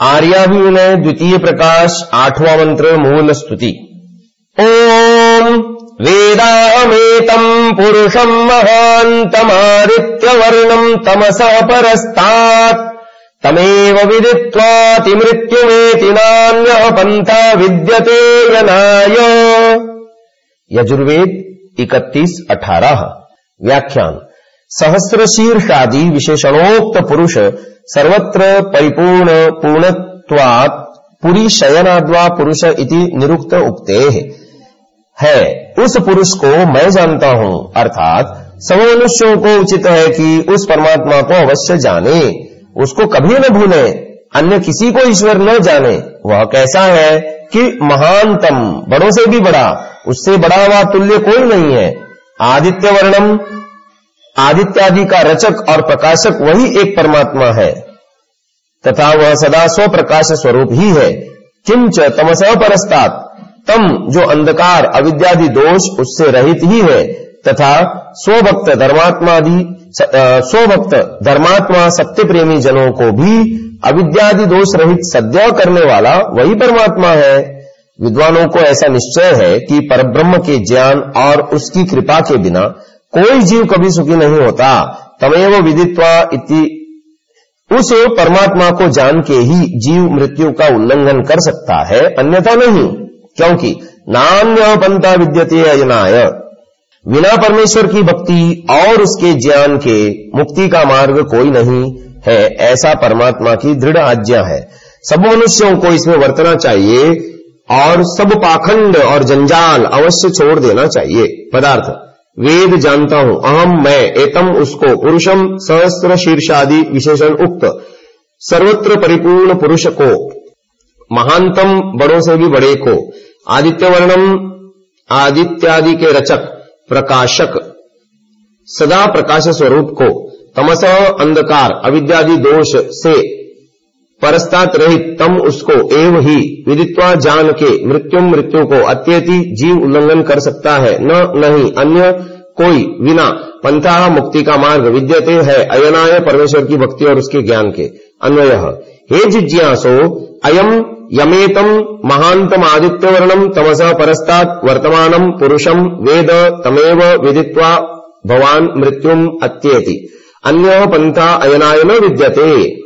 आर्याभिविनय द्वितीय प्रकाश आठवां मंत्र मूल स्तुति। ओम वेदामेतम् पुरुषम् महान्तमादित्यवर्णम् तमसः परस्तात्। तमेव विदित्वातिमृत्युमेति नान्यः पन्था विद्यते यनाय। यजुर्वेद इकतीस अठारह। व्याख्यान। सहस्र शीर्षादि विशेषणोक्त पुरुष सर्वत्र परिपूर्ण पूर्णत्वात् पुरी शयनाद्वा पुरुष इति निरुक्त उक्ते। है, उस पुरुष को मैं जानता हूँ, अर्थात सब मनुष्यों को उचित है कि उस परमात्मा को अवश्य जाने। उसको कभी न भूले, अन्य किसी को ईश्वर न जाने। वह कैसा है कि महानतम, बड़ों से भी बड़ा, उससे बड़ा हुआ तुल्य कोई नहीं है। आदित्य वर्णम, आदित्यादि का रचक और प्रकाशक वही एक परमात्मा है। तथा वह सदा स्व प्रकाश स्वरूप ही है। किंच तमस परस्तात तम जो अंधकार, अविद्यादि दोष उससे रहित ही है, तथा स्वभक्त धर्मात्मादि स्वभक्त धर्मात्मा सत्य प्रेमी जनों को भी अविद्यादि दोष रहित सद्य करने वाला वही परमात्मा है। विद्वानों को ऐसा निश्चय है कि परब्रह्म के ज्ञान और उसकी कृपा के बिना कोई जीव कभी सुखी नहीं होता। तमेव विदित्वा इति उस परमात्मा को जान के ही जीव मृत्यु का उल्लंघन कर सकता है, अन्यथा नहीं, क्योंकि नान्य पंथा विद्यते अजनाय। बिना परमेश्वर की भक्ति और उसके ज्ञान के मुक्ति का मार्ग कोई नहीं है, ऐसा परमात्मा की दृढ़ आज्ञा है। सब मनुष्यों को इसमें वर्तना चाहिए और सब पाखंड और जंजाल अवश्य छोड़ देना चाहिए, पदार्थ। वेद जानता हूँ। अहम मैं, एतम उसको। पुरुषम सहस्त्र शीर्षादि विशेषण उक्त। सर्वत्र परिपूर्ण पुरुष को। महानतम बड़ों से भी बड़े को। आदित्य वर्णम आदित्यादि के रचक, प्रकाशक। सदा प्रकाश स्वरूप को। तमस अंधकार, अविद्यादि दोष से परस्तात रहित। तम उसको एव ही विदित्वा जान के मृत्यु मृत्यु को अत्यति जीव उल्लंघन कर सकता है। न, नहीं, अन्य कोई बिना पंथा मुक्ति का मार्ग विद्यते है, अयनाय परमेश्वर की भक्ति और उसके ज्ञान के। अन्वय, हे जिज्ञासो अयम यमेतम महांतम आदित्य वर्णम तमस परस्तात वर्तमानम पुरुषम वेद तमेव विदित्वा भवान मृत्युम अत्येति। अन्य पंथा अयनाय न विद्यते।